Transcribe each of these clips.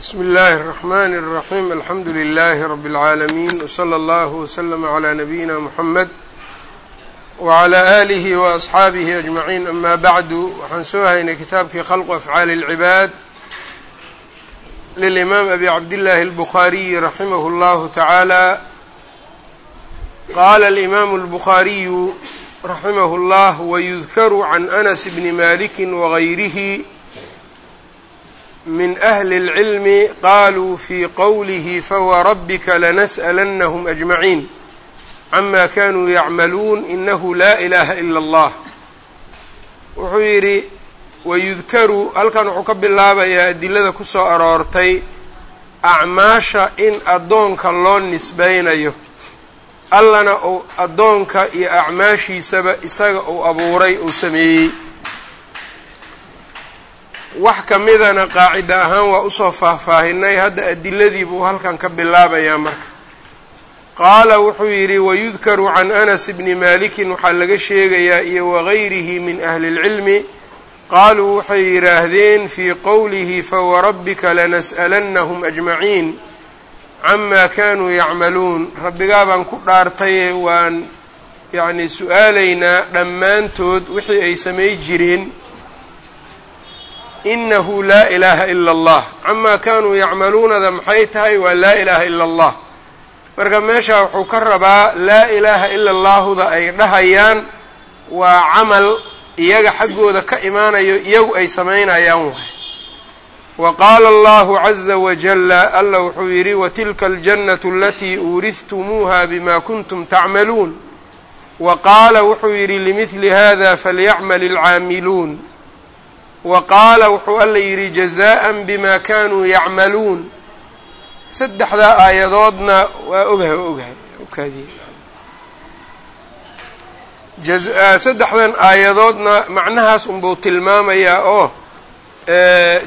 bsmi اllahi الرحmn الرaحيم alxamdu لlh رb العaalمين وslى اllه وslm عlى نabiyina mحamed وعlى آlih وأصxaabih أجmaعين ama bعdu waxaan soo haynay kitaabkii khalqu afعaali الcibaad lلإmaam abi cabdالlahi الbخariي raximah اllahu taعaalى qala الإmam الbخariyu raximah اllah wyudkru عan أنس bni maliki وغayrih min ahli اlcilmi qaluu fii qowlihi fawarabika lanas'alanahum ajmaciin cama kanuu yacmaluun inahu laa ilaaha ila allah wuxuu yidhi wayudkaru halkan wuxuu ka bilaabayaa adilada ku soo aroortay acmaasha in addoonka loo nisbaynayo allana uu addoonka iyo acmaashiisaba isaga uu abuuray uu sameeyey wax ka midana qaacida ahaan waa u soo faahfaahinay. Hadda adiladii buu halkan ka bilaabayaa marka. Qaala wuxuu yidhi wayudkaru can anas bni malikin waxaa laga sheegayaa iyo wagayrihi min ahli اlcilmi qaaluu waxay yidhaahdeen fii qowlihi fawarabbika lanas'alannahum ajmaciin camaa kanuu yacmaluun. Rabbigaa baan ku dhaartaye waan yacni su'aalaynaa dhammaantood wixii ay samay jireen inahu laa ilaaha ila allah camaa kaanuu yacmaluunada maxay tahay waa laa ilaaha ila allah marka meeshaa wuxuu ka rabaa laa ilaaha ila allaahuda ay dhahayaan waa camal iyaga xaggooda ka imaanayo iyagu ay samaynayaan waay wa qaala allahu caza wajalla alla wuxuu yidhi watilka aljannatu alatii uurihtumuuha bima kuntum tacmaluun wa qaala wuxuu yidhi limidli hada falyacmal alcaamiluun wa qaala wuxuu alla yidhi jazaa'an bima kanuu yacmaluun. Saddexdaa aayadoodna waa ogahay waa ogahay saddexdan aayadoodna macnahaas unbuu tilmaamayaa oo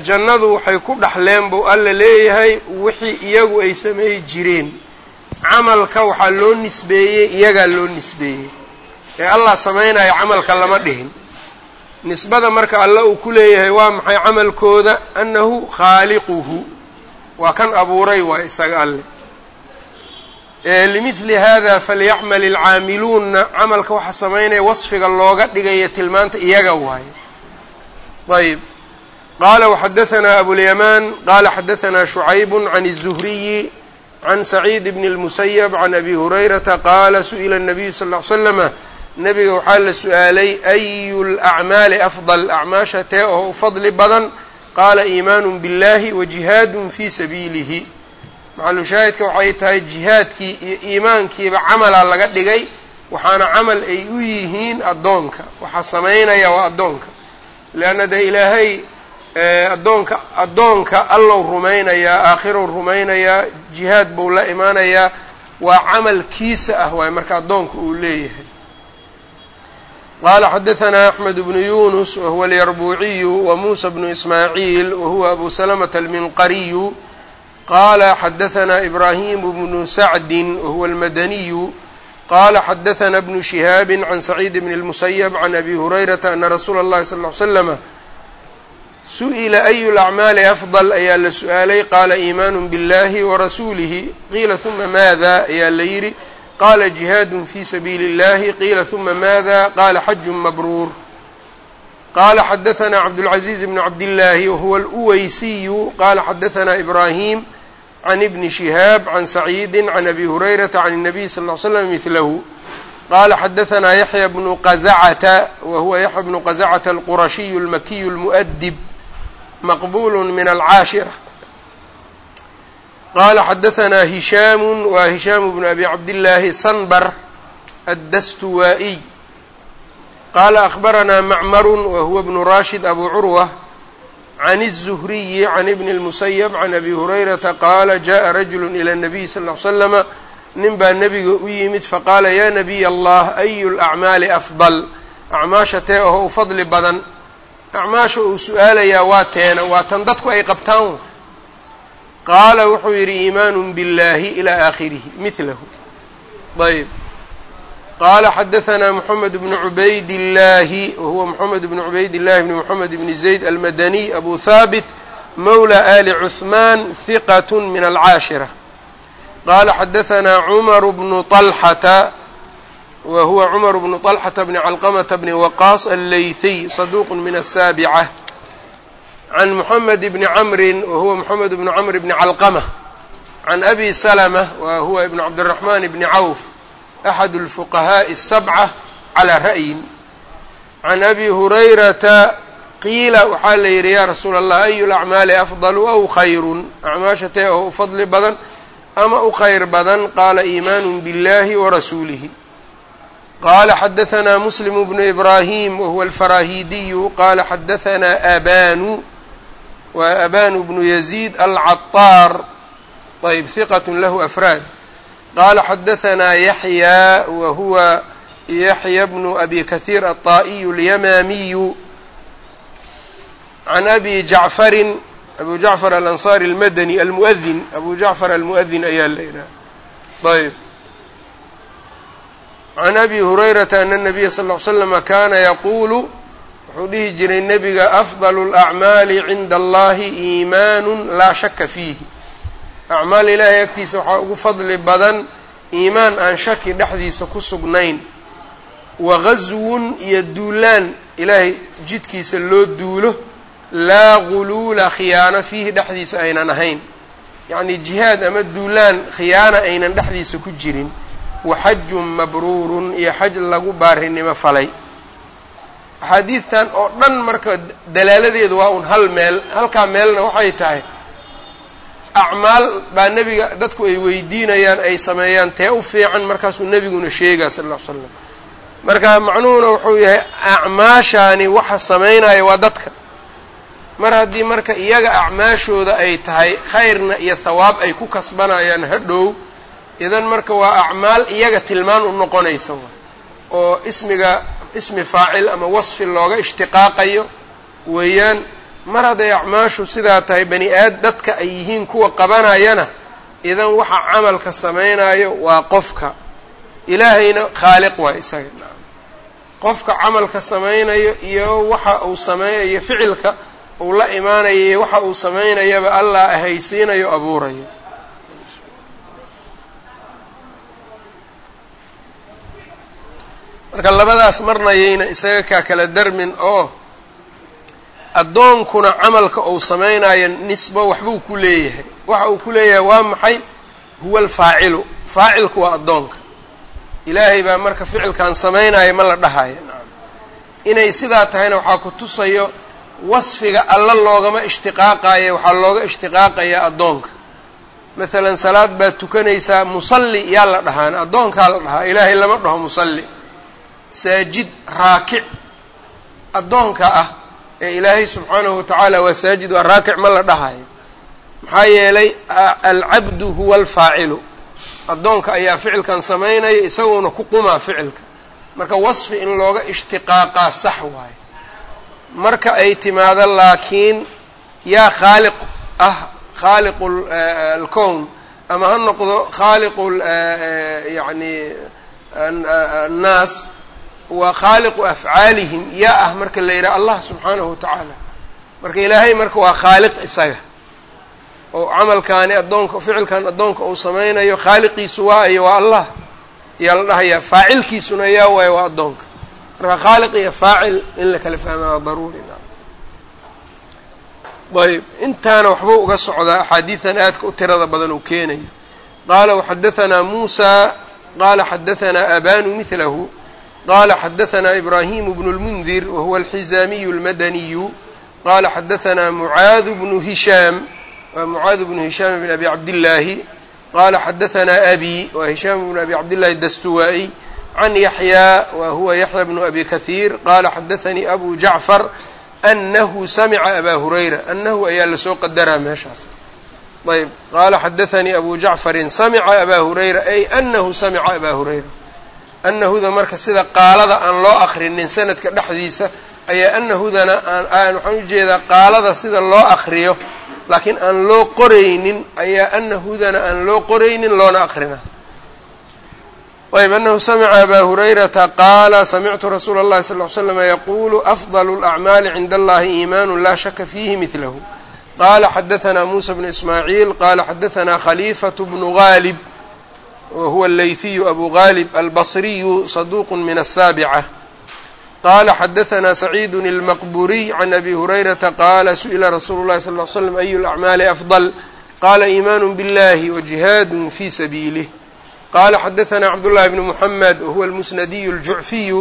jannadu waxay ku dhaxleen buu alla leeyahay wixii iyagu ay sameey jireen. Camalka waxaa loo nisbeeyey iyagaa loo nisbeeyey. Ee allah samaynaya camalka lama dhihin nisbada marka alle uu ku leeyahay waa maxay camalkooda annahu khaaliquhu waa kan abuuray waa isaga alle limidli hada falyacmal ilcaamiluunna camalka waxa samaynaya wasfiga looga dhigaya tilmaanta iyaga waaye ayb qaala waxadahanaa abulyamaan qaala xadahanaa shucaybu can الzuhriyi can saciid bn اlmusayab can abi hurayrata qaala su'ila الnabiyu sal ll ly slama nebiga waxaa la su'aalay ayu lacmaali afdal? Acmaasha tee oo u fadli badan qaala iimaanu biاllahi wa jihaadun fii sabiilihi. Maxalushaahidka waxay tahay jihaadkii iyo iimaankiiba camalaa laga dhigay waxaana camal ay u yihiin addoonka. Waxaa samaynaya waa addoonka. Leanna dee ilaahay addoonka addoonka allow rumaynayaa aakhirou rumaynayaa jihaad buu la imaanayaa waa camalkiisa ah waay marka addoonka uu leeyahay qala xadaثna أxmed bnu yunus wahuwa اlyarbuuciyu wamusa bnu ismaaciil wahuwa abu slmةa alminqariyu qala xadaثna ibrahim bnu sacdi wahuwa اlmadaniyu qala xadaثna bnu shihaabi can saciid bn اlmusayb can abi hurayrata ana rasuula اllahi sal ly slama su'ila ayu lacmaali afضل ayaa la su-aalay qaala iimaanu biاllahi warasuulihi qiila ثuma maada ayaa la yidhi qala jihaad fi sabiili اllahi qiila ثuma maada qala xaju mabruur qala xadaثna cabdالcaزiiz bn cabdالlahi wahuwa اlأweysiyu qala xadaثna ibrahim can ibni shihaab can saciidi can abi hurayrata can الnabiy sal ly slam mihlahu qala xadaثna yaxya bnu qazacata wahuwa yaxya bnu qazacata alqurashiyu اlmakiyu اlmuؤdib maqbul min alcaashira qala xadaثna hishaamu wa hishaamu bnu abi cabdillaahi sanbar addastuwaa'iy qaala akhbaranaa macmaru wa huwa bnu rashid abu curwa can الzuhriyi can ibni اlmusayb can abi hurayrata qaala jaءa rajulu ilى الnabiy sal ly slama nin baa nebiga u yimid faqaala ya nabiy allah ayu lacmaali afdal acmaasha tee oho u fadli badan acmaasha uu su-aalayaa waa teena waa tan dadku ay qabtaan qaala wuxuu yidhi iimaanu biاllahi ilى aakhirihi milahu ayb qaala xadaثna mxamed bnu cubayd اllahi wahuwa mxamed bnu cubayd اllahi bni mxamed bni zayd almadaniy abu haabit mawlى ali cuثman hiqat min alcaashira qala xadaثna cmar bnu طalxata wa huwa cmar bnu طalxata bni calqmta bni waqaas allaythiy صaduq min الsaaبcة can mحamed bni cmri wa huwa mxamed bnu cmr bni calqmة can abi slmة wa huwa ibn cabdالرaحman bni cawf أxad الfuqahaaءi الsabcة calى ra'yin can abi hurayrata qiila waxaa la yidhi yaa rasuula allah ayu lacmaali afdalu aw khayrun acmaasha tee oo u fadli badan ama u khayr badan qaala iimaanu biاllahi warasuulihi qala xadahanaa muslim bnu ibraahim wahuwa alfaraahidiyu qala xadahanaa abanu wa abanu bnu yaziid alcaطaar ayb hiqat lahu afraad qala xadahanaa yaxya wa huwa yaxya bnu abi kahiir aلطaa'iyu اlyamaamiyu can abi jacfarin abu jacfar alanصari almadani almuadin abu jacfar almuadin ayaa la idhaha ayb can abi hurayrata ana الnabiya sal ll ly slama kana yaquulu wuxuu dhihi jiray nebiga afdal اlacmaali cinda allahi iimaanu laa shaka fiihi. Acmaal ilaahay agtiisa waxaa ugu fadli badan iimaan aan shaki dhexdiisa ku sugnayn. Wa gaswun iyo duulaan ilaahay jidkiisa loo duulo laa guluula khiyaano fiihi dhexdiisa aynan ahayn. Yacnii jihaad ama duulaan khiyaana aynan dhexdiisa ku jirin wa xajun mabruurun iyo xaj lagu baarinimo falay axaadiidtan oo dhan marka dalaaladeedu waa un hal meel halkaa meelna waxay tahay acmaal baa nebiga dadku ay weydiinayaan ay sameeyaan tee u fiican markaasuu nebiguna sheegaa sal ll ly slam marka macnuhuna wuxuu yahay acmaashaani waxa samaynaya waa dadka. Mar haddii marka iyaga acmaashooda ay tahay khayrna iyo thawaab ay ku kasbanayaan hadhow idan marka waa acmaal iyaga tilmaan u noqonaysa oo ismiga ismi faacil ama wasfi looga ishtiqaaqayo weeyaan mar hadday acmaashu sidaa tahay bani aad dadka ay yihiin kuwa qabanayana idan waxa camalka samaynayo waa qofka. Ilaahayna khaaliq waa isaga. Qofka camalka samaynayo iyo waxa uu sameeyayo ficilka uu la imaanayo iyo waxa uu samaynayaba allah ahaysiinayo abuurayo marka labadaas marnayayna isaga kaa kala darmin oo addoonkuna camalka uu samaynayo nisbo waxbuu ku leeyahay. Waxa uu ku leeyahay waa maxay? Huwa alfaacilu. Faacilku waa addoonka. Ilaahay baa marka ficilkan samaynaya ma la dhahayo. Inay sidaa tahayna waxaa ku tusayo wasfiga alla loogama ishtiqaaqayo waxaa looga ishtiqaaqayaa addoonka. Masalan salaad baad tukanaysaa musalli yaa la dhahaana addoonkaa la dhahaa. Ilaahay lama dhaho musalli saajid raakic. Addoonka ah ee ilaahay subxaanahu watacaala waa saajid waa raakic ma la dhahayo. Maxaa yeelay alcabdu huwa alfaacilu. Addoonka ayaa ficilkan samaynaya isaguona ku qumaa ficilka. Marka wasfi in looga ishtiqaaqaa sax waayo. Marka ay timaado laakiin yaa khaaliq ah khaaliqu alkown ama ha noqdo khaaliqu yani annaas waa khaaliqu afcaalihim yaa ah marka la yidhaha allah subxaanahu wa tacaala marka ilaahay marka waa khaaliq isaga. Oo camalkaani addoonka ficilkan addoonka uu samaynayo khaaliqiisu waa iyo waa allah. Ayaa la dhahayaa faacilkiisuna yaa waayo waa addoonka. Marka khaaliq iyo faacil in la kala fahmaa waa daruuri. Ayb intaana waxbuu uga socdaa axaadiidan aadka u tirada badan uu keenayo. Qaala waxadahanaa muusa qaala xadahanaa abanu midlahu qala xadahanaa ibraahimu bnu lmundir wahuwa alxizaamiyu almadaniyu qala xadahanaa mucaadu bnu hishaam waa mucaad bnu hishaam bn abi cabdillaahi qala xadahanaa abi wa hishaam bnu abi cabdillahi dastuwaa-i can yaxyaa wa huwa yaxya bnu abi kahiir qala xadaanii abu jacfar anahu samica abaa hurayra anahu ayaa la soo qadaraa meeshaas ayb qaala xadaanii abu jacfarin samica abaa hurayra ay anahu samica abaa hurayra anahuda marka sida qaalada aan loo akrinin sanadka dhexdiisa ayaa anahudana aan waxaan ujeedaa qaalada sida loo akriyo laakiin aan loo qoraynin ayaa anahudana aan loo qoraynin loona akrina ayb anahu samica abaa hurayrata qaala samictu rasuula اllahi sal ly slama yaquulu afdal اlacmaali cinda allahi iimaanu laa shaka fiihi midlahu qala xadaثna muسى بن ismاعيil qala xadaثna khليfaة بن غاlب whuwa allaythiyu abu ghalib albasriyu saduqu min asaabica qala xadahanaa saciidu اlmaqburiy can abi hurayrata qaala su'ila rasuulu llahi sal l slam ayu lacmaali afdal qala iimaanu biاllahi wajihaadu fi sabiilih qala xadahanaa cabdullahi bnu muxamed wahuwa almusnadiyu aljucfiyu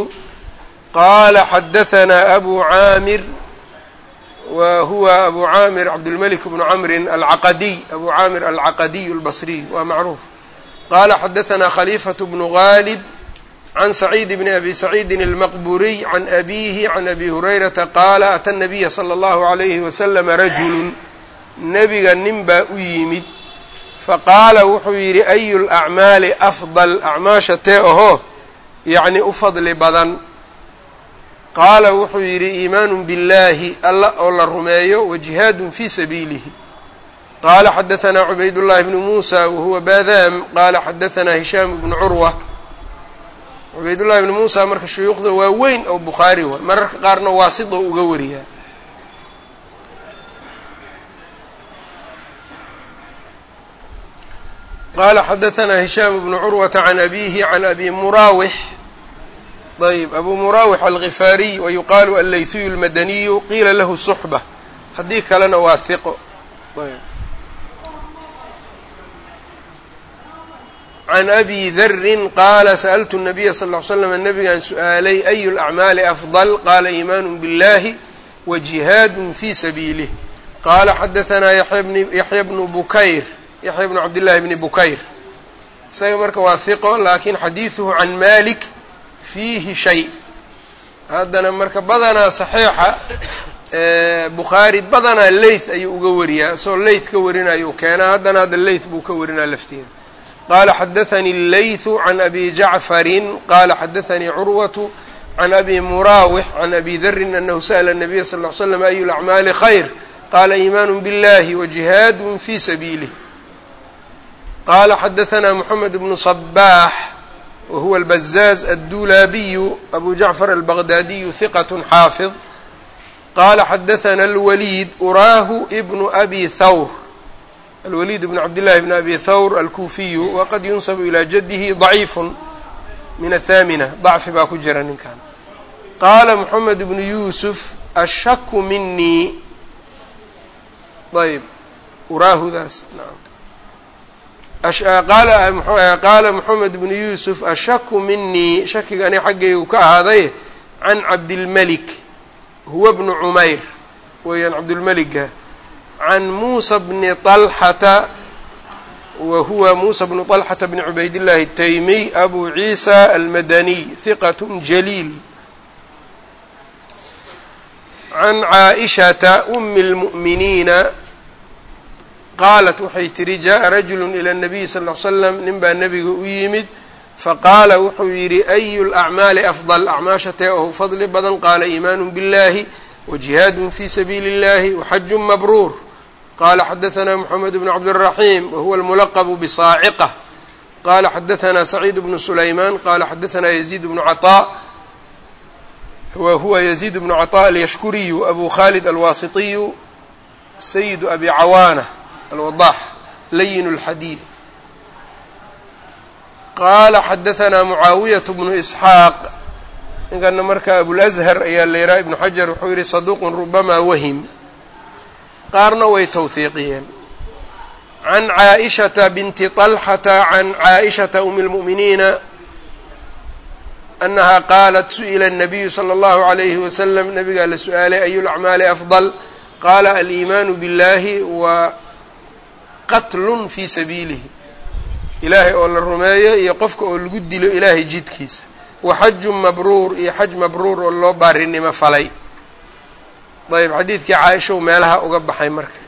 qala xadahanaa abu caamir wa huwa abu caamir cabdulmalik bnu camrin alcaqadiy abu caamir alcaqadiy albasriy waa macruuf qala xadaثna khalifaة bnu ghalib can saciid bni abi saciidin almaqburiy can abihi can abi hurayrata qaala ata nabiya slى اllahu عalayhi waslm rajulu nebiga nin baa u yimid faqaala wuxuu yidhi ayu lacmaali afdal acmaasha tee ahoo yacni u fadli badan qaala wuxuu yidhi iimaanu biاllahi alla oo la rumeeyo wa jihaadun fii sabiilihi qaala xadaثna cubayd llahi bnu muusa wahuwa baadaam qaala xadaثna hishaam bnu curwa cubayd llahi bnu muusa marka shuyuukhda waa weyn oo bukhaari wa mararka qaarna waasidoo uga wariyaa qala xadaثna hishaam bnu curwata can abihi can abi muraawix ayb abu muraawix algifaariy wayuqaalu allayhiyu اlmadaniyu qiila lahu suxba haddii kalena waa hiqo can abi darin qaala sa'altu nabiya sal l slam nabigaan su'aalay ayu lacmaali afdal qaala iimaanu biاllahi wa jihaadu fii sabiilih qaala xadaanaa yaxya bnu bukayr yaxya bnu cabdillahi bni bukayr isaga marka waa hiqo laakiin xadiiduhu can malik fiihi shay haddana marka badanaa saxiixa bukhaari badanaa leyth ayuu uga wariyaa isagoo leyth ka warinayu keenaa haddana hadda leyth buu ka warinaa lafteeda qaala xadaثanii اleythu can abi jacfarin qaala xadaثanii curwatu can abi muraawix can abi darin anahu sa'la الnabiya sal ll ly slam ayu lacmaali khayr qaala iimaanu biاllahi wa jihaadu fi sabiilih qala xadaثna mxamed bnu صbaax wahuwa اlbazaaz addulaabiyu abu jacfar albaqdaadiyu hiqat xaafid qala xadaثna اlwaliid uraahu bnu abi thawr alwaliid bn cabdillaahi bn abi thawr alkuufiyu waqad yunsabu ilaa jaddihi daciifun min athaamina dacfi baa ku jira ninkan qaala moxamed bnu yuusuf ashaku minii ayb uraahudaas qaala moxamed bnu yuusuf ashaku minii shakiga ani xaggaygu ka ahaaday can cabdilmelik huwa bnu cumayr weeyaan cabdilmeliga can muusa bni طalxata wa huwa muusa bnu طalxata bni cubaydillahi الtaymiy abu ciisa almadaniy hiqat jaliil can caaishata umi اlmu'miniina qaalat waxay tihi jaءa rajulu ilى الnabiyi sal ly slam nin baa nebiga u yimid faqaala wuxuu yidhi ayu lacmaali afضل acmaasha tee ohu fadli badan qaala iimaanu biاllahi wajihaadu fi sabiili اllahi waxaju mabruur qala xadaثna mxamed bn cabdالraxim wahuwa اlmulaqb bsaaciqة qala xadaثna sacيid bnu sulayman qala xadaثna yزيid bnu caطاء wahuwa yزيid bnu caطاء alyashkuriyu abu khalid alwasitiyu sayid abi cawaanة alwadax layin اlxadiid qaala xadaثna mucaawiyaة bnu isxaaq ninkana marka abulأzhar ayaa layraa ibnu xajar wuxuu yihi saduuq rubama wahim qaarna way towhiiqiyeen can caaئishaةa binti طalxata can caaئishaةa umi اlmuؤminiina أnaha qaalat su'ila الnabiyu slى اllahu عalayhi waslm nabigaa la su-aalay ayu lacmaali afضل qaala aliimaanu biاllahi wa qatlun fii sabiilihi ilaahay oo la rumeeyo iyo qofka oo lagu dilo ilaahay jidkiisa wa xaju mabruur iyo xaj mabruur oo loo baarinimo falay ayb xadiidkii caaishow meelaha uga baxay marka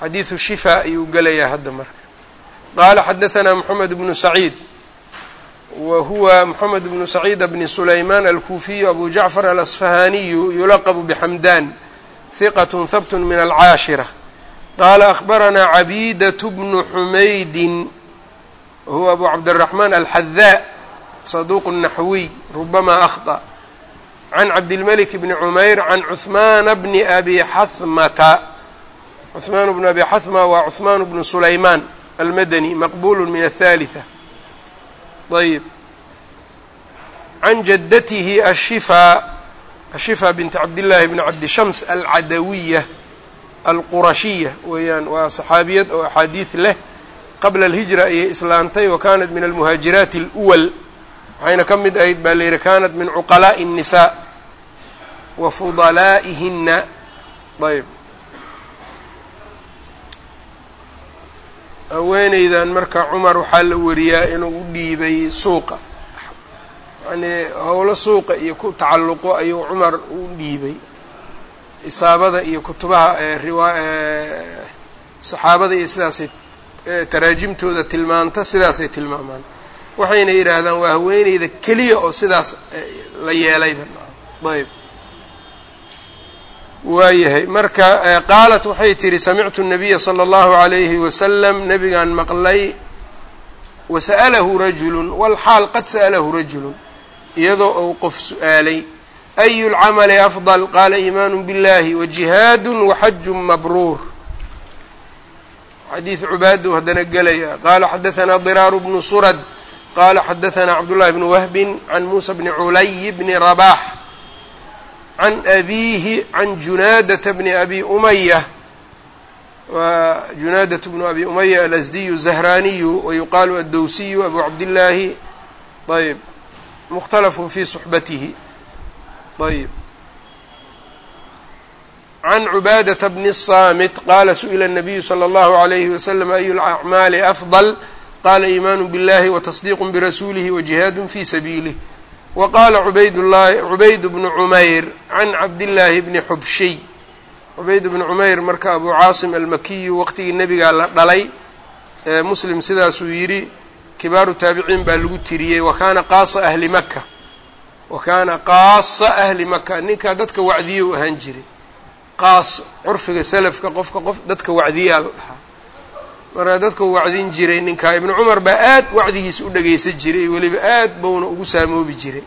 xadiidu shifaa ayuu gelayaa hadda marka qaala xadaثna moxamed bnu saciid wa huwa moxamed bnu saciid bni sulayman alkuufiyu abu jacfar alasfahaniyu yulaqbu bxamdan hiqat habt min alcaashira qaala akhbarana cabiidaة bnu xumaydin wahuwa abu cabdالraxman alxadaa saduuq naxwiy rubama akhطأ can cabdilmalik bni cumayr can cuhmaana bni abi xahmata cuhmaan bnu abi xahma waa cuhmaan bnu sulaymaan almadani maqbulu min athalitha ayb can jaddatihi ashifa ashifa bint cabdillaahi bni cabdi alcadawiya alqurashiya weeyaan waa saxaabiyad oo axaadiid leh qabla alhijra ayay islaantay wa kaanat min almuhaajiraati aluwal waxayna ka mid ahayd baa la yidhi kaanat min cuqalaa'i الnisaa wa fudalaa'ihina ayb haweeneydan marka cumar waxaa la wariyaa inuu u dhiibay suuqa. Yanii howlo suuqa iyo ku tacalluqo ayuu cumar u dhiibay. Isaabada iyo kutubaha saxaabada iyo sidaasay taraajimtooda tilmaanta sidaasay tilmaamaan. Waxayna yidhaahdaan waa haweeneyda keliya oo sidaas la yeelayba. Ayb waayahay marka qaalat waxay tihi samictu الnabiya slى اllahu عalayhi wasalam nabigaan maqlay wasa'alahu rajulu walxaal qad sa'alahu rajulu iyadoo uu qof su-aalay ayu اlcamali afضل qaala iimaanu biاllahi wajihaad waxaju mabruur xadiid cubaadu haddana gelaya qaala xadaثna diraaru bnu surad qala xadaثna cabdullahi bnu wahbi can muusa bni culay bni rabax can abiihi can junaadata bni abi umaya wa junaadatu bnu abi umaya alasdiyu zahraaniyu wayuqaalu addowsiyu abu cabdillaahi ayb mukhtalafun fi suxbatihi ayb can cubaadata bni الsaamit qaala su'ila الnabiyu slى اllahu عalayhi waslm ayu اlacmaali afضل qala iimaanu biاllahi watasdiiq birasuulihi wajihaad fi sabiilih waqaala cubaydlahi cubayd bnu cumayr can cabdillaahi bni xubshiy cubayd bni cumayr marka abu caasim almakiyu waqtigii nebigaa la dhalay muslim sidaasuu yidhi kibaaru taabiciin baa lagu tiriyey wakaana qaasa ahli maka wa kaana qaasa ahli maka ninkaa dadka wacdiye u ahaan jiray. Qaas curfiga selafka qofka qof dadka wacdiyaa la dhahaa markaa dadka u wacdin jiray ninkaa ibnu cumar baa aad wacdigiisa u dhagaysan jiray weliba aad bauna ugu saamoobi jiray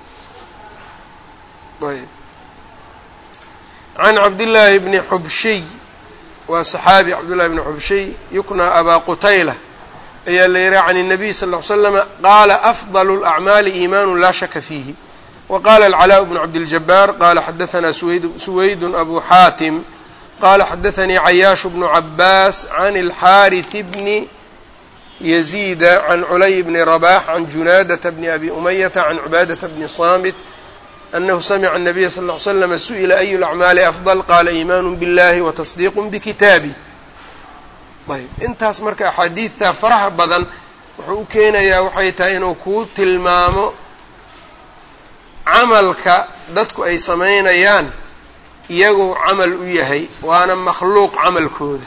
ayb can cabdillaahi bni xubshiy waa saxaabi cabdullahi bni xubshiy yuknaa abaa qutayla ayaa la yihaha can الnabiy sal ll ly slama qaala afضل اlأcmaali iimaanu laa shaka fiihi wa qala alcalaaء bnu cabdiljabaar qala xadaثna suwayd abu xaatim qala xadaثnii cayaash bnu cabaas can اlxaariث bni yaziida can culay bni rabax can junaadata bni abi umayata can cubaadata bni saamit anahu samica الnabiya sal ly slama su'ila ayu lacmaali afضل qala iimaanu biاllahi watasdiiq bkitaabi ayb intaas marka axaadiidtaa faraha badan wuxuu u keenayaa waxay tahay inuu kuu tilmaamo camalka dadku ay samaynayaan iyaguu camal u yahay waana makhluuq camalkooda.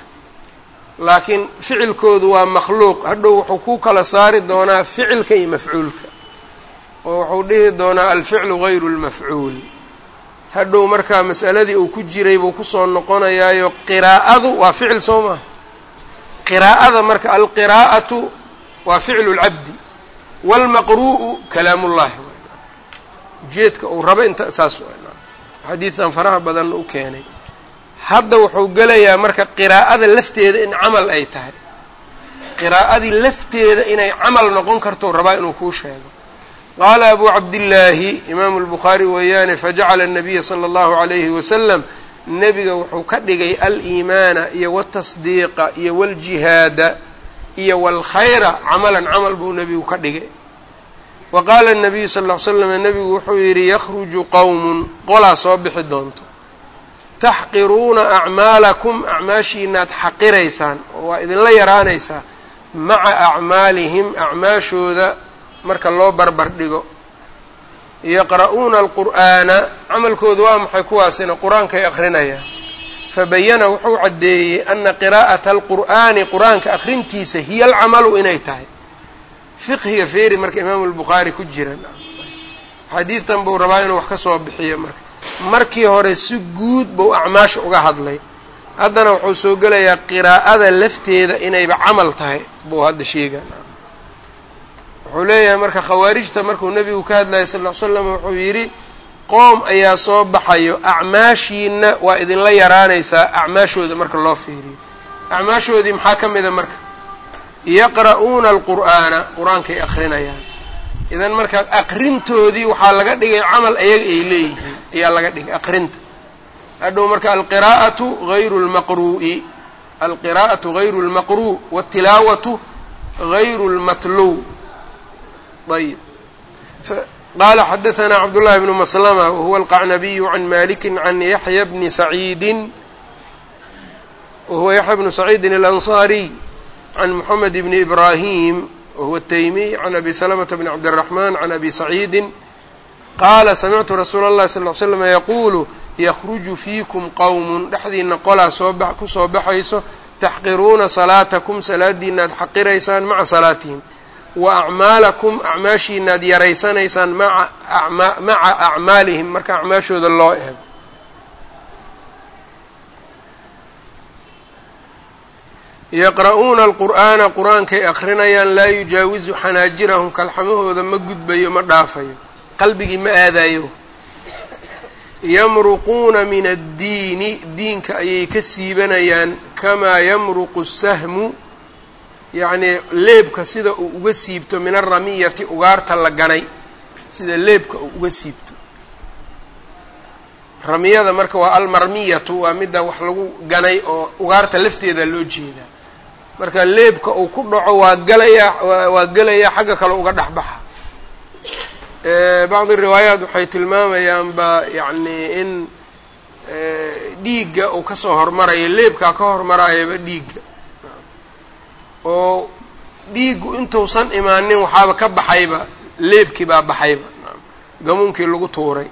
Laakiin ficilkoodu waa makhluuq. Hadhow wuxuu ku kala saari doonaa ficilka iyo mafcuulka oo wuxuu dhihi doonaa alficlu gayru lmafcuul. Hadhow markaa mas'aladii uu ku jiray buu ku soo noqonayaayo qiraa'adu waa ficil soo maha qiraa'ada marka alqiraa'atu waa ficlu lcabdi wاlmaqru'u kalaam ullahi ujeedka uu rabo inta saas xadiidan faraha badan u keenay. Hadda wuxuu gelayaa marka qiraa'ada lafteeda in camal ay tahay. Qiraa'adii lafteeda inay camal noqon karto rabaa inuu kuu sheego. Qaala abuu cabdillaahi imaamu lbukhaari weeyaane fajacala annabiya sala allahu calayhi wasalam nebiga wuxuu ka dhigay aliimaana iyo waltasdiiqa iyo waljihaada iyo walkhayra camalan camal buu nebigu ka dhigay wa qaala الnabiyu sal ll slam nebigu wuxuu yidhi yakhruju qowmun qolaa soo bixi doonto. Taxqiruuna acmaalakum acmaashiinaad xaqiraysaan oo waa idinla yaraanaysaa. Maca acmaalihim acmaashooda marka loo barbar dhigo. Yaqra'uuna alqur'aana camalkoodu waa maxay kuwaasina? Qur'aankay akrinayaan fabayana wuxuu caddeeyey ana qiraa'ata alqur'aani qur'aanka akrintiisa hiya alcamalu inay tahay fiqhiga feeri marka imaamu lbukhaari ku jiran xadiidtan buu rabaa inuu wax ka soo bixiyo marka. Markii hore si guud buu acmaasha uga hadlay. Haddana wuxuu soo gelayaa qiraa'ada lafteeda inayba camal tahay buu hadda sheega wuxuu leeyahay marka khawaarijta markuu nebigu ka hadlayay sal ly slam wuxuu yidhi qoom ayaa soo baxayo acmaashiina waa idinla yaraanaysaa acmaashooda marka loo fiiriyo. Acmaashoodii maxaa ka mida marka yaqra'uuna alqur'aana qur-aankay akrinayaan idan markaa aqrintoodii waxaa laga dhigay camal ayaga ay leeyihiin ayaa laga dhigay aqrinta hadhow marka alqiraa'atu hayru lmaqru'i alqiraa'atu hayru lmaqru' watilaawatu hayru lmatluw ayb qala xadaثna cabdالlahi bnu maslma wahuwa alqacnabiyu can maliki can yaxya bni saciidi wahuwa yaxya bnu saciidin alanصariy can mxamed bni ibrahim wahuwa taymiy can abi salamta bni cabdiraxman can abi saciidin qaala samictu rasuula اllahi sal l slm yaquulu yakruju fiikum qowm dhexdiina qolaa sooba ku soo baxayso taxqiruuna salaatakum salaadiina ad xaqiraysaan maca salaatihim wa acmaalakum acmaashiina ad yaraysanaysaan maca acmaalihim marka acmaashooda loo eego yaqra'uuna alqur'aana qur'aankay akrinayaan laa yujaawizu xanaajirahum kalxamahooda ma gudbayo ma dhaafayo. Qalbigii ma aadayo yamruquuna min addiini diinka ayay ka siibanayaan kamaa yamruqu sahmu yacnii leebka sida uu uga siibto min aramiyati ugaarta la ganay sida leebka uu uga siibto. Ramiyada marka waa almarmiyatu waa midda wax lagu ganay oo ugaarta lafteeda loo jeedaa marka leebka uu ku dhaco waa galayaa waa gelayaa xagga kale uga dhexbaxa bacdi riwaayaat waxay tilmaamayaanba yacni in dhiigga uu ka soo hormarayo leebkaa ka hormarayaba dhiigga. Oo dhiiggu intuusan imaanin waxaaba ka baxayba leebkii baa baxayba. Gamuunkii lagu tuuray.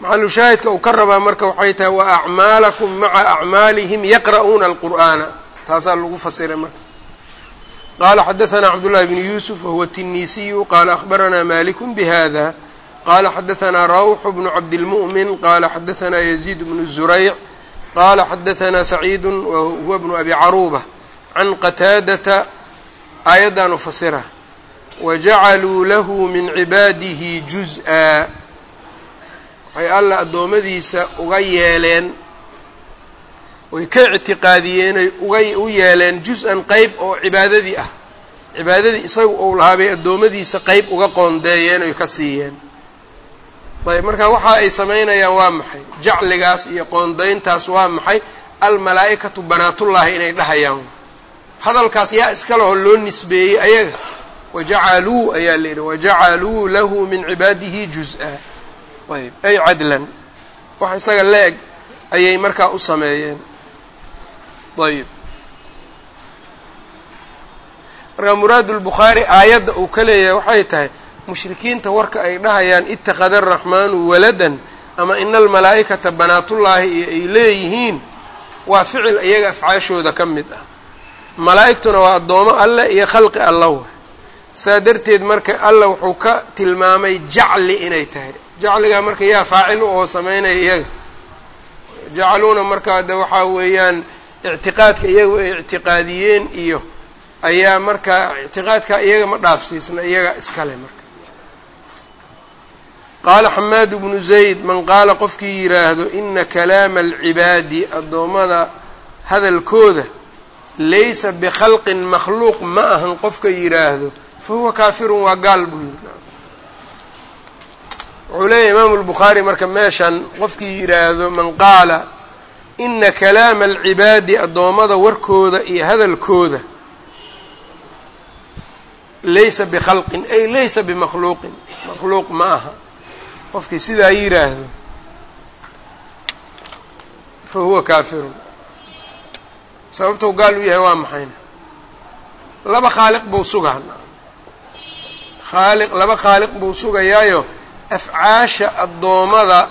Maxalu shaahidka uu ka rabaa marka waxay tahay wa acmaalakum maca acmaalihim yaqra'uuna alqur'aana taasaa lagu fasiray marka qala xadaثna cabdالlahi bn yusuf wahuwa الtinisiyu qala akhbarana maliku bhada qala xadaثna rawx bnu cabdilmu'min qala xadaثna yaziid bnu zurayc qala xadaثna saciid wahuwa bnu abi caruba can qataadata aayaddan u fasira wajacaluu lahu min cibaadihi juz-a waxay alla addoommadiisa uga yeeleen way ka ictiqaadiyeenay uga u yeeleen juz-an qeyb oo cibaadadii ah. Cibaadadii isaga uu lahaabay addoommadiisa qeyb uga qoondeeyeen oy ka siiyeen. Ayb marka waxa ay samaynayaan waa maxay? Jacligaas iyo qoondayntaas waa maxay? Almalaa'ikatu banaatullaahi inay dhahayaan. Hadalkaas yaa iska leho loo nisbeeyey ayaga. Wajacaluu ayaa la yidhi wajacaluu lahu min cibaadihi juz-a. Ayb ay cadlan. Wax isaga la-eg ayay markaa u sameeyeen ayb. Markaa muraad lbukhaari aayadda uu ka leeyahay waxay tahay mushrikiinta warka ay dhahayaan ittakhada araxmaanu waladan ama ina almalaa'ikata banaatullaahi iyo ay leeyihiin waa ficil iyaga afcaashooda ka mid ah. Malaa'igtuna waa addoomo alleh iyo khalqi alla wa saa darteed marka alla wuxuu ka tilmaamay jacli inay tahay. Jacligaa marka yaa faacil u oo samaynaya iyaga. Jacaluuna markaa de waxaa weeyaan ictiqaadka iyaga ay ictiqaadiyeen iyo ayaa markaa ictiqaadkaa iyaga ma dhaafsiisna iyaga iskale marka. Qaala xamaadu bnu zayd man qaala qofkii yidhaahdo ina kalaama alcibaadi addoommada hadalkooda laysa bikhalqin makhluuq ma ahan qofka yidhaahdo fa huwa kaafirun waa gaal buu yidhi. Wuxuu leeyahy imaamu lbukhaari marka meeshan qofkii yidhaahdo man qaala ina kalaama alcibaadi addoommada warkooda iyo hadalkooda laysa bikhalqin ay laysa bimakhluuqin. Makhluuq ma aha. Qofkii sidaa yidhaahdo fa huwa kaafirun. Sababtou gaal u yahay waa maxayna laba khaaliq buu sugaa khaaliq laba khaaliq buu sugayaayo afcaasha addoommada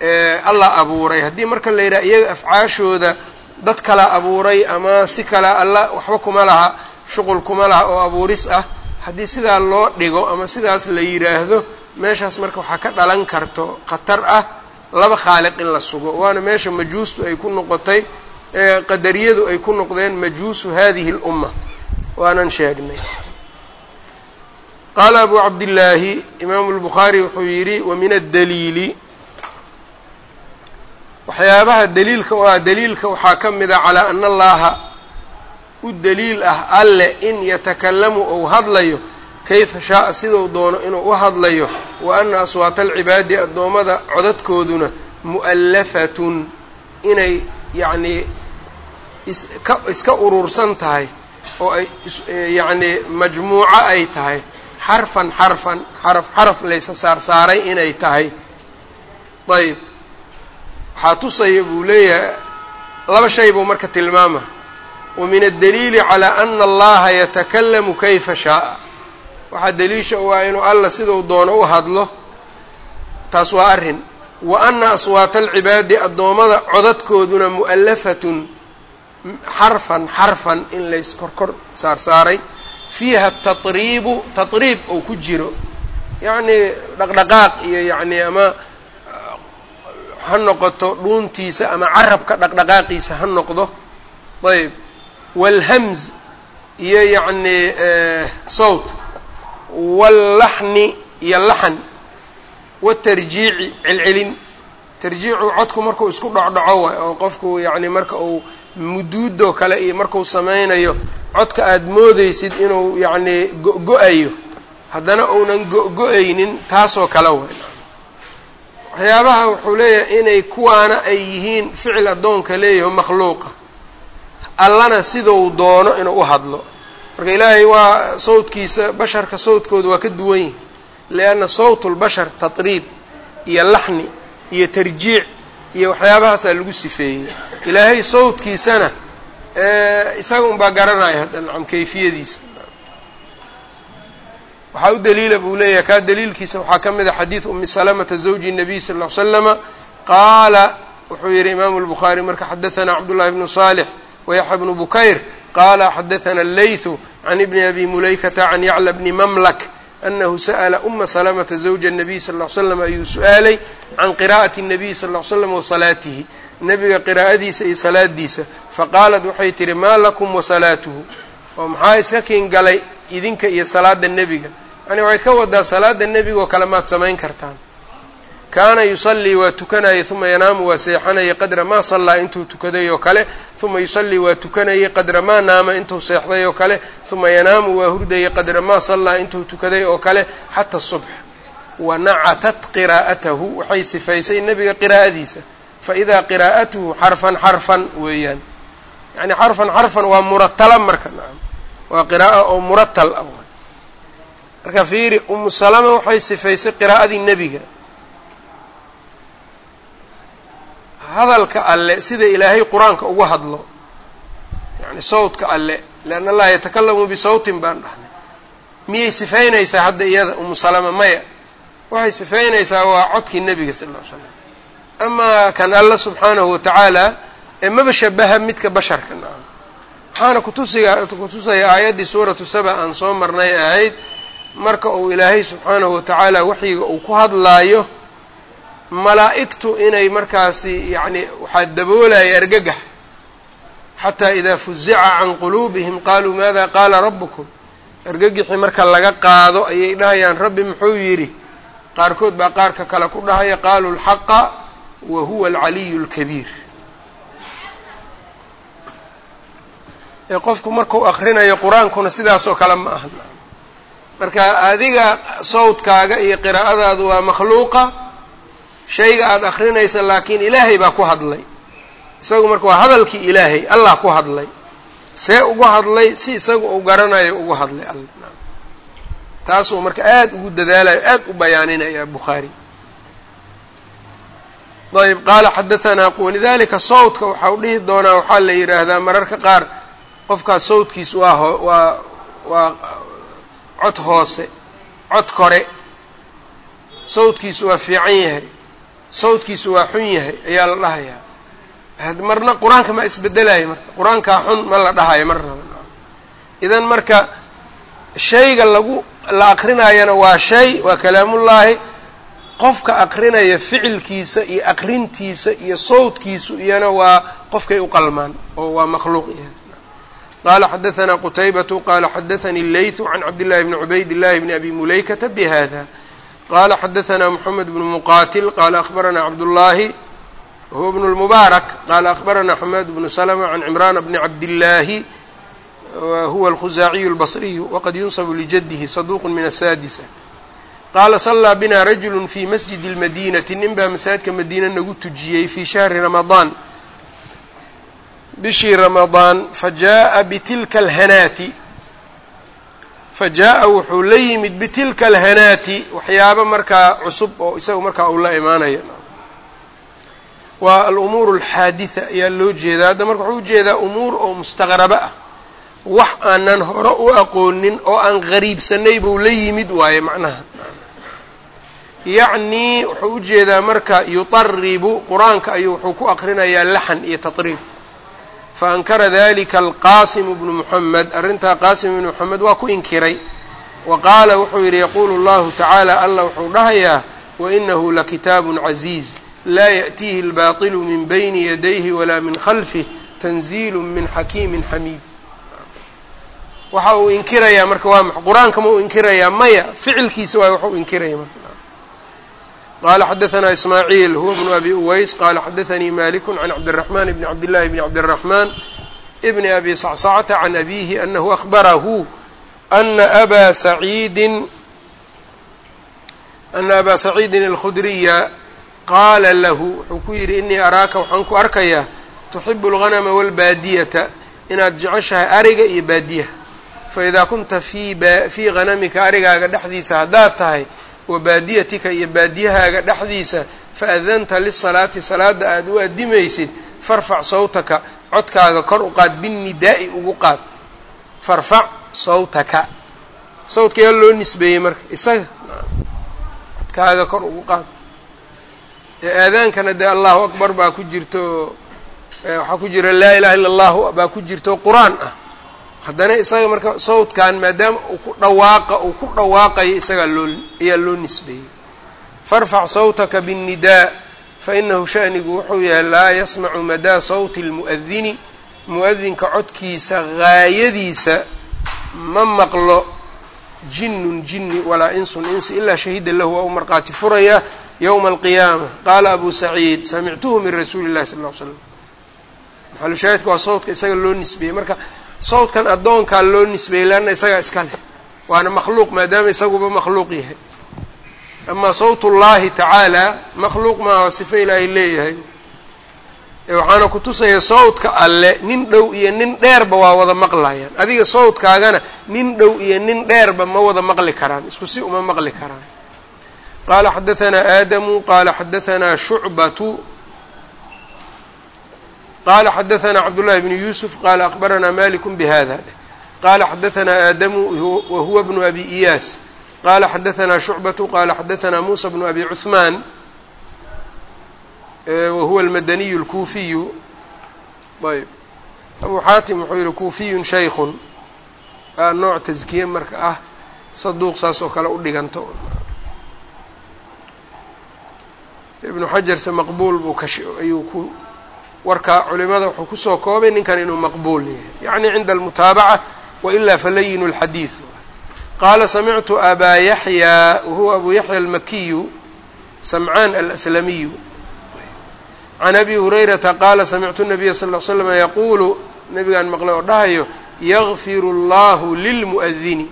alla abuuray. Haddii marka la yidhaha iyaga afcaashooda dad kala abuuray ama si kala alla waxba kuma laha shuqul kuma laha oo abuuris ah haddii sidaa loo dhigo ama sidaas la yidhaahdo meeshaas marka waxaa ka dhalan karto khatar ah laba khaaliq in la sugo. Waana meesha majuustu ay ku noqotay qadariyadu ay ku noqdeen majuusu hadihi اlumma waanan sheegnay. Qaala abu cabdillaahi imaamu lbukhaari wuxuu yidhi wa min addaliili waxyaabaha daliilka u ah daliilka waxaa ka mid a calaa ana allaha u daliil ah alle in yatakalamu ou hadlayo kayfa shaaa siduu doono inuu u hadlayo wa ana aswaata alcibaadi addoommada codadkooduna mu'allafatun inay yacnii iska iska urursan tahay oo ay yacnii majmuuco ay tahay. Xarfan xarfan xaraf xaraf laysa saarsaaray inay tahay. Ayb waxaa tusaya buu leeyahay laba shay buu marka tilmaama. Wa min addaliili calaa ana allaha yatakalamu kayfa shaaa waxaa daliisha u ah inuu alla siduu doono u hadlo taas waa arrin. Wa ana aswaata alcibaadi addoommada codadkooduna mu'allafatun xarfan xarfan in lays korkor saarsaaray fiiha tatriibu tatriib ou ku jiro. Yacnii dhaqdhaqaaq iyo yacnii ama ha noqoto dhuuntiisa ama carabka dhaqdhaqaaqiisa ha noqdo. Ayb. Waalhamz iyo yacnii sawt. Wallaxni iyo laxan. Watarjiici celcelin. Tarjiicu codku markuu isku dhocdhaco waay oo qofku yacni marka uu muduudoo kale iyo markuu samaynayo codka aada moodeysid inuu yacnii go-go-ayo haddana uunan go-go-aynin taasoo kale way waxyaabaha wuxuu leeyahay inay kuwaana ay yihiin ficil addoonka leeyaho makhluuqa. Allana siduu doono inuu u hadlo. Marka ilaahay waa sawdkiisa basharka sawdkooda waa ka duwan yihi lianna sawt lbashar tatriib iyo laxni iyo tarjiic iyo waxyaabahaasaa lagu sifeeyey. Ilaahay sawdkiisana isaga unbaa garanaya kayfiyadiisa waxaa u daliila buu leeyahay kaa daliilkiisa waxaa ka mid ah a xadiid umi salamata zawji nabiy sal ly slama qaala wuxuu yihi imaamu lbukhaari marka xadaanaa cabdullahi bnu salix wayaxya bnu bukayr qaala xadaana allaythu can ibni abi mulaykata can yacla bni mamlak anahu sa'la uma salamata zawja nabiy sal ly slam ayuu su'aalay can qiraa'ati nabiy sal ly slam wa salaatihi. Nebiga qiraa'adiisa iyo salaadiisa faqaalat waxay tihi maa lakum wasalaatuhu oo maxaa iska kiin galay? Idinka iyo salaada nebiga. Yani waxay ka wadaa salaada nebiga oo kale maad samayn kartaan. Kaana yusallii waa tukanayay uma yanaamu waa seexanayay qadra maa sallaa intuu tukaday oo kale uma yusallii waa tukanayay qadra maa naama intuu seexday oo kale uma yanaamu waa hurdayay qadra maa sallaa intuu tukaday oo kale xata subx wa nacatat qiraa'atahu waxay sifaysay nebiga qiraa'adiisa. Faidaa qiraa'atuhu xarfan xarfan weeyaan. Yani xarfan xarfan waa muratala marka waa qiraa'o oo muratal ah marka fiiri umu salama waxay sifaysay qiraa'adii nebiga. Hadalka alle sida ilaahay qur'aanka ugu hadlo yani sawtka alle lianna allaha yatakalamu bisawtin baan dhahnay. Miyay sifaynaysaa hadda iyada umu salama maya? Waxay sifaynaysaa waa codkii nebiga sal ll slam amaa kan alla subxaanahu watacaala ee maba shabaha midka basharka naca waxaana kutusaya aayaddii suuratu saba aan soo marnay ahayd marka uu ilaahay subxaanahu watacaala waxyiga uu ku hadlaayo malaa'igtu inay markaasi yacni waxaa daboolaya argagax xataa idaa fuzica can quluubihim qaaluu maada qaala rabbukum? Argagixii marka laga qaado ayay dhahayaan rabbi muxuu yidhi qaarkood baa qaarka kale ku dhahaya qaaluu lxaqa wa huwa alcaliyu lkabiir ee qofku markuu akrinayo qur'aankuna sidaasoo kale ma aha. Marka adiga sawdkaaga iyo qiraa'adaadu waa makhluuqa shayga aada akrinaysa laakiin ilaahay baa ku hadlay. Isagu marka waa hadalkii ilaahay allah ku hadlay. See ugu hadlay si isagu uu garanayo ugu hadlay alla taasuu marka aada ugu dadaalayo aada u bayaaninaya bukhaari. Ayb qaala xadahanaa walidalika sawdka waxau dhihi doonaa waxaa la yidhaahdaa mararka qaar qofkaas sawdkiis waa waa waa cod hoose cod kore. Sawdkiisu waa fiican yahay sawdkiisu waa xun yahay ayaa la dhahayaa. Marna qur'aanka ma isbedelayo marka qur'aankaa xun ma la dhahayo marnaba idan marka shayga lagu la akrinayana waa shay waa kalaamullaahi. Qofka akrinaya ficilkiisa iyo akrintiisa iyo sawdkiisu iyana waa qofkay u qalmaan oo waa makhluuq yahay qala xadaثna qtaybة qala xadaثnي الlayث عan cabdالlahi bni cubayd الlahi bni abi mulaykata bhada qala xadaثna mحamed bn mqatil qala aخbarana cabdالlahi wahuwa bnu lmubaarak qaala akhbaranaa xamaad bnu slma can cimrana bni cabdillaahi huwa alkhuzaaciyu albasriyu waqad yunsabu lijadihi saduuqu min asaadisa qaala sallaa bina rajulu fi masjidi اlmadinati nin baa masaajidka madiina nagu tujiyey fii shahri ramadaan bishii ramadaan fajaءa bitilka alhanaati. Fajaءa wuxuu la yimid bitilka alhanaati waxyaabo markaa cusub oo isaga markaa uu la imaanaya waa alumuur alxaaditha ayaa loo jeedaa. Hadda marka wuxuu u jeedaa umuur oo mustaqrabo ah. Wax aanan hore u aqoonin oo aan qariibsanay buu la yimid waaye macnaha. Yacnii wuxuu u jeedaa marka yutaribu qur'aanka ayuu wuxuu ku aqrinayaa laxan iyo tatriib fa ankara dalika alqaasimu bnu muxamed arrintaa qaasim ibnu moxamed waa ku inkiray wa qaala wuxuu yidhi yaquulu allahu tacaala allah wuxuu dhahayaa wainahu lakitaabun casiiz laa yaأtiihi اlbaطilu min bayni yadayhi walaa min khalfih tanziilu min xakiimin xamiid waxa uu inkirayaa marka waa maxa qur-aanka ma uu inkirayaa maya ficilkiisa waay waxu inkiraya marka qala xadaثna ismaaعiil huwa bnu abi uways qala xadaثanii maliku can cabdالرaحman bni cabdillahi bni cabdالرaحman bni abi sacصacta can abihi anahu ahbarahu ana aba saciidin ana aba saciidin اlkhudriya qaala lahu wuxuu ku yidhi inii araaka waxaan ku arkayaa tuxibu اlganma wاlbaadiyata inaad jeceshahay ariga iyo baadiyaha faidaa kunta fii hanamika arigaaga dhexdiisa haddaad tahay wa baadiyatika iyo baadiyahaaga dhexdiisa faadanta lisalaati salaada aada u adimaysid farfac sawtaka codkaaga kor u qaad binnidaa'i ugu qaad. Farfac sawtaka. Sawdka yaa loo nisbeeyey marka isaga codkaaga kor ugu qaad. Ee aadaankana dee allahu akbar baa ku jirto waxaa ku jira laa ilaha illa allahu baa ku jirto qur'aan ah haddana isaga marka sawdkan maadaama uu ku dhawaaqa uu ku dhawaaqayo isagaa loo ayaa loo nisbeeyey. Farfac sawtaka biاnnidaa fainahu sha'nigu wuxuu yahay laa yasmacu madaa sawti اlmu'adini mu'adinka codkiisa gaayadiisa ma maqlo jinnun jinni walaa insun insi ilaa shahida lahu waa u marqaati furaya yowma alqiyaama. Qaala abu saciid samictuhu min rasuuli llahi sal ll ly slam maxalushaahidka waa sawdka isaga loo nisbeeyey. Marka sawdkan addoonkaa loo nisbeeyey isagaa iska leh. Waana makhluuq maadaama isaguba makhluuq yahay. Amaa sawt ullaahi tacaala makhluuq maaha sifo ilaahay leeyahay. Waxaana ku tusaya sawdka alle nin dhow iyo nin dheerba waa wada maqlayaan. Adiga sawdkaagana nin dhow iyo nin dheerba ma wada maqli karaan isku si uma maqli karaan. Qaala xadaanaa aadamu qaala xadaanaa shucbatu qala xadaثna cabdالlahi bn yusuf qala akbarana malik bhada qala xadaثna aadamu wahuwa bnu abi iyaas qala xadaثna shucbaةu qala xadaثna musa bnu abi cuثman wahuwa اlmadaniy اlkufiyu ayb abu xaatim wuxuu yihi kufiyu shaykun aa nooc taskiye marka ah saduuq saas oo kale u dhiganto ibnu xajarse maqbuul buu ayuu ku warka culimada wuxuu ku soo koobay ninkan inuu maqbuul yahay. Yacni cinda almutaabaca wailaa falayinu اlxadiid qaala samictu abaa yaxya wahuwa abu yaxya almakiyu samcaan alaslamiyu. Can abi hurayrata qaala samictu nabiya sal ll slama yaquulu nabigaan maqlay oo dhahayo yakfiru اllahu lilmu'adini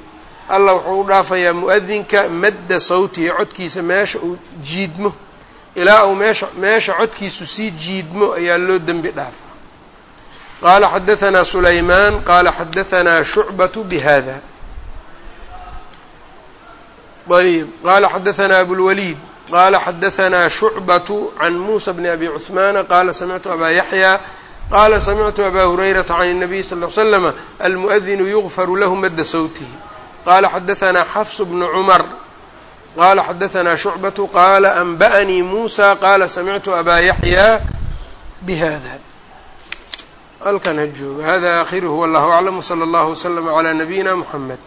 allah wuxuu u dhaafayaa mu'adinka madda sawtihi codkiisa meesha uu jiidmo ilaa uu meesha meesha codkiisu sii jiidmo ayaa loo dembi dhaafa qaala xadahanaa sulaymaan qaala xadahanaa shucbatu bihada ayb qaala xadahanaa abulwaliid qaala xadahanaa shucbatu can muusa bni abi cuhmaana qaala samictu abaa yaxyaa qaala samictu abaa hurayrata can الnabiy sal ly slama almu'adinu yugfaru lahu madda sawtihi. Qaala xadahanaa xafsu bnu cumar qala xadaثna shucbaة qala anba'nii musa qala samictu abaa yaxya bhada halkan ha jooga hada akhiruhu wallahu aclam wslى اllah wslm عlى nabiyina mxamed